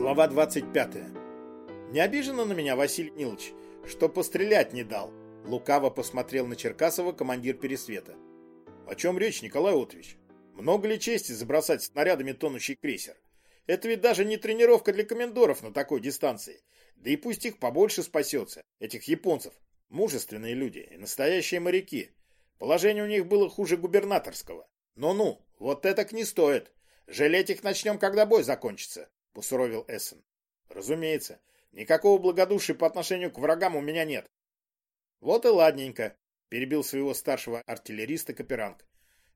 Глава 25. Не обижено на меня, Василий Нилович, что пострелять не дал? Лукаво посмотрел на Черкасова командир Пересвета. О чем речь, Николай Отович? Много ли чести забросать снарядами тонущий крейсер? Это ведь даже не тренировка для комендоров на такой дистанции. Да и пусть их побольше спасется, этих японцев. Мужественные люди и настоящие моряки. Положение у них было хуже губернаторского. Ну-ну, вот это не стоит. Жалеть их начнем, когда бой закончится, посуровил Эссен. Разумеется, никакого благодушия по отношению к врагам у меня нет. Вот и ладненько, перебил своего старшего артиллериста Каперанг.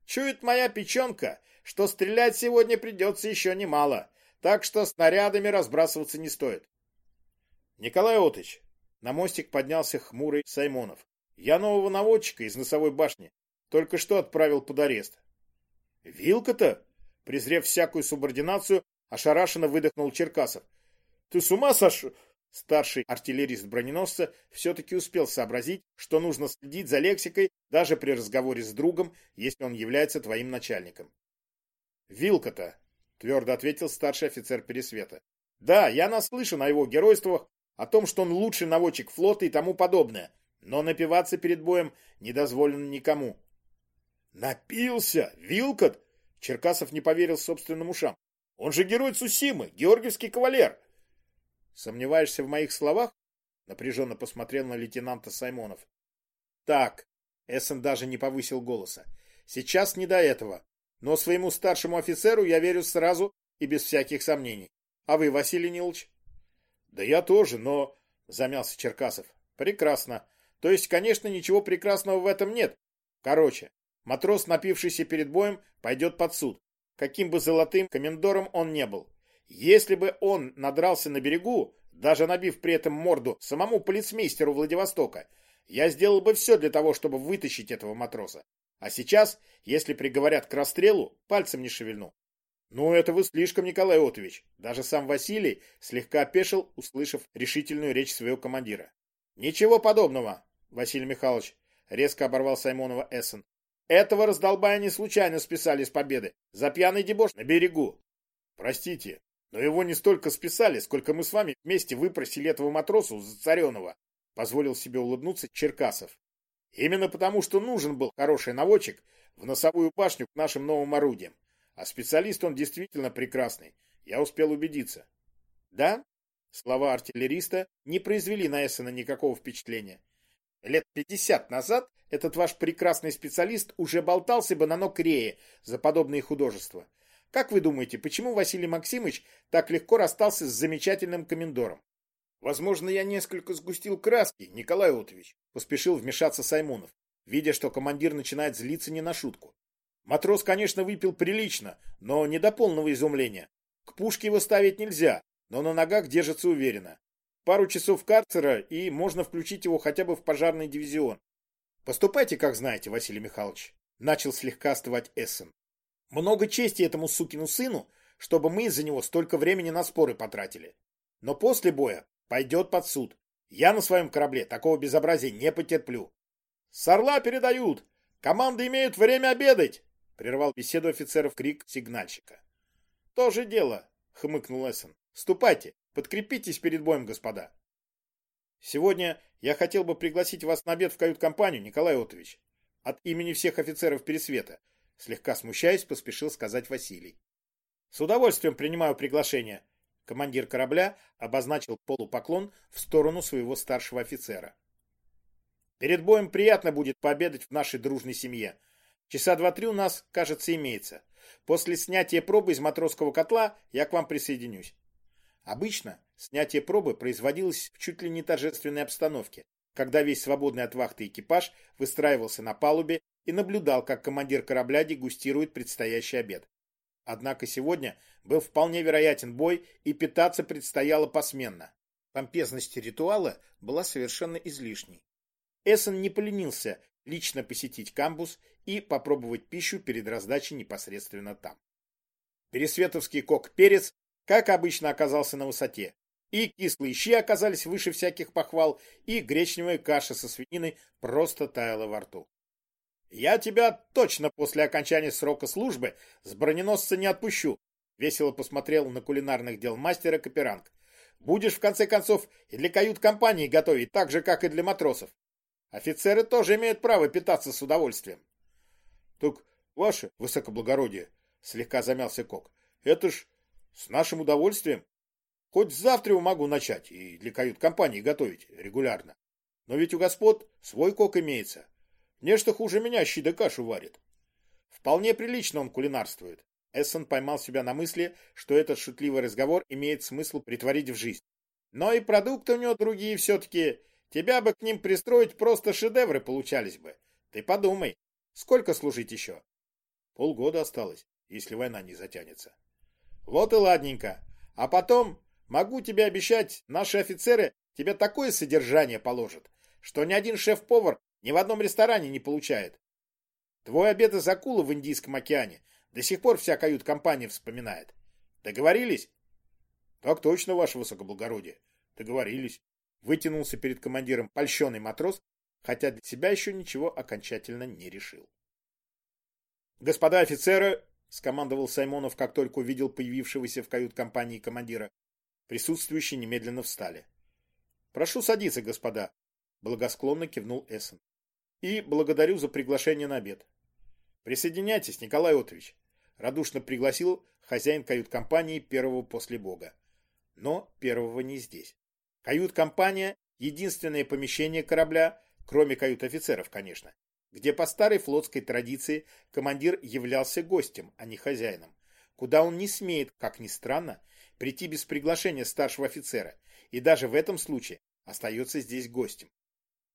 Чует моя печенка, что стрелять сегодня придется еще немало, так что снарядами разбрасываться не стоит. Николай Отыч, на мостик поднялся хмурый Саймонов. Я нового наводчика из носовой башни только что отправил под арест. Вилка-то? Презрев всякую субординацию, ошарашенно выдохнул Черкасов. Ты с ума сошел? Старший артиллерист броненосца все-таки успел сообразить, что нужно следить за лексикой даже при разговоре с другом, если он является твоим начальником. «Вилка-то», — твердо ответил старший офицер Пересвета. «Да, я наслышан о его геройствах, о том, что он лучший наводчик флота и тому подобное, но напиваться перед боем не дозволено никому». «Напился? Вилкот?» Черкасов не поверил собственным ушам. «Он же герой Цусимы, георгиевский кавалер!» Сомневаешься в моих словах? Напряженно посмотрел на лейтенанта Саймонов. Так, Эссен даже не повысил голоса. Сейчас не до этого. Но своему старшему офицеру я верю сразу и без всяких сомнений. А вы, Василий Нилович? Да я тоже, но... Замялся Черкасов. Прекрасно. То есть, конечно, ничего прекрасного в этом нет. Короче, матрос, напившийся перед боем, пойдет под суд. Каким бы золотым комендором он не был. Если бы он надрался на берегу, даже набив при этом морду самому полицмейстеру Владивостока, я сделал бы все для того, чтобы вытащить этого матроса. А сейчас, если приговорят к расстрелу, пальцем не шевельну. Ну, это вы слишком, Николай Отович. Даже сам Василий слегка опешил, услышав решительную речь своего командира. Ничего подобного, Василий Михайлович, резко оборвал Саймонова Эссен. Этого раздолбая не случайно списали с победы. За пьяный дебош на берегу. Простите, но его не столько списали, сколько мы с вами вместе выпросили этого матроса у Зацаренова, позволил себе улыбнуться Черкасов. Именно потому, что нужен был хороший наводчик в носовую башню к нашим новым орудиям. А специалист он действительно прекрасный. Я успел убедиться. Да? Слова артиллериста не произвели на Эссена никакого впечатления. Лет пятьдесят назад этот ваш прекрасный специалист уже болтался бы на ног Рее за подобные художества. Как вы думаете, почему Василий Максимович так легко расстался с замечательным комендором? Возможно, я несколько сгустил краски, Николай Отович, поспешил вмешаться Саймонов, видя, что командир начинает злиться не на шутку. Матрос, конечно, выпил прилично, но не до полного изумления. К пушке его ставить нельзя, но на ногах держится уверенно. Пару часов карцера, и можно включить его хотя бы в пожарный дивизион. Поступайте, как знаете, Василий Михайлович. Начал слегка остывать Эссен. Много чести этому сукину сыну, чтобы мы из-за него столько времени на споры потратили. Но после боя пойдет под суд. Я на своем корабле такого безобразия не потерплю. С орла передают. Команды имеют время обедать. Прервал беседу офицеров крик сигнальщика. То же дело, хмыкнул Эссен. Ступайте, подкрепитесь перед боем, господа. Сегодня я хотел бы пригласить вас на обед в кают-компанию, Николай Отович, от имени всех офицеров Пересвета. Слегка смущаясь, поспешил сказать Василий. С удовольствием принимаю приглашение. Командир корабля обозначил полупоклон в сторону своего старшего офицера. Перед боем приятно будет пообедать в нашей дружной семье. Часа два-три у нас, кажется, имеется. После снятия пробы из матросского котла я к вам присоединюсь. Обычно снятие пробы производилось в чуть ли не торжественной обстановке, когда весь свободный от вахты экипаж выстраивался на палубе и наблюдал, как командир корабля дегустирует предстоящий обед. Однако сегодня был вполне вероятен бой, и питаться предстояло посменно. Помпезность ритуала была совершенно излишней. Эссен не поленился лично посетить камбус и попробовать пищу перед раздачей непосредственно там. Пересветовский кок-перец, как обычно, оказался на высоте. И кислые щи оказались выше всяких похвал, и гречневая каша со свининой просто таяла во рту. Я тебя точно после окончания срока службы с броненосца не отпущу. Весело посмотрел на кулинарных дел мастера Каперанг. Будешь, в конце концов, и для кают-компании готовить, так же, как и для матросов. Офицеры тоже имеют право питаться с удовольствием. — Так, ваше высокоблагородие, — слегка замялся Кок, — это ж с нашим удовольствием. Хоть завтра могу начать и для кают-компании готовить регулярно. Но ведь у господ свой кок имеется. Нечто хуже меня щи да кашу варит. Вполне прилично он кулинарствует. Эссон поймал себя на мысли, что этот шутливый разговор имеет смысл притворить в жизнь. Но и продукты у него другие все-таки. Тебя бы к ним пристроить, просто шедевры получались бы. Ты подумай, сколько служить еще? Полгода осталось, если война не затянется. Вот и ладненько. А потом, могу тебе обещать, наши офицеры тебе такое содержание положат, что ни один шеф-повар ни в одном ресторане не получает. Твой обед из акулы в Индийском океане до сих пор вся кают-компания вспоминает. Договорились? Так точно, ваше высокоблагородие. Договорились. Вытянулся перед командиром польщенный матрос, хотя для себя еще ничего окончательно не решил. Господа офицеры, — скомандовал Саймонов, как только увидел появившегося в кают-компании командира. Присутствующие немедленно встали. «Прошу садиться, господа», — благосклонно кивнул Эссен. «И благодарю за приглашение на обед». «Присоединяйтесь, Николай Отович», — радушно пригласил хозяин кают-компании первого после Бога. Но первого не здесь. Кают-компания — единственное помещение корабля, кроме кают-офицеров, конечно, где по старой флотской традиции командир являлся гостем, а не хозяином, куда он не смеет, как ни странно, прийти без приглашения старшего офицера, и даже в этом случае остается здесь гостем.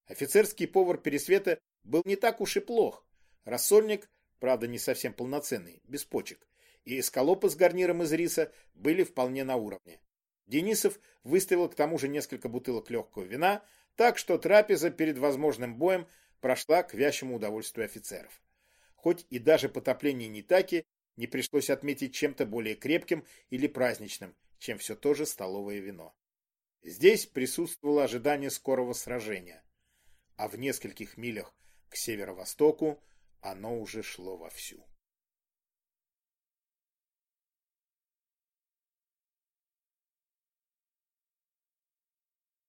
Офицерский повар Пересвета был не так уж и плох. Рассольник, правда не совсем полноценный, без почек, и эскалопы с гарниром из риса были вполне на уровне. Денисов выставил к тому же несколько бутылок легкого вина, так что трапеза перед возможным боем прошла к вящему удовольствию офицеров. Хоть и даже потопление Нитаки не пришлось отметить чем-то более крепким или праздничным, чем все то же столовое вино. Здесь присутствовало ожидание скорого сражения, а в нескольких милях к северо-востоку оно уже шло вовсю.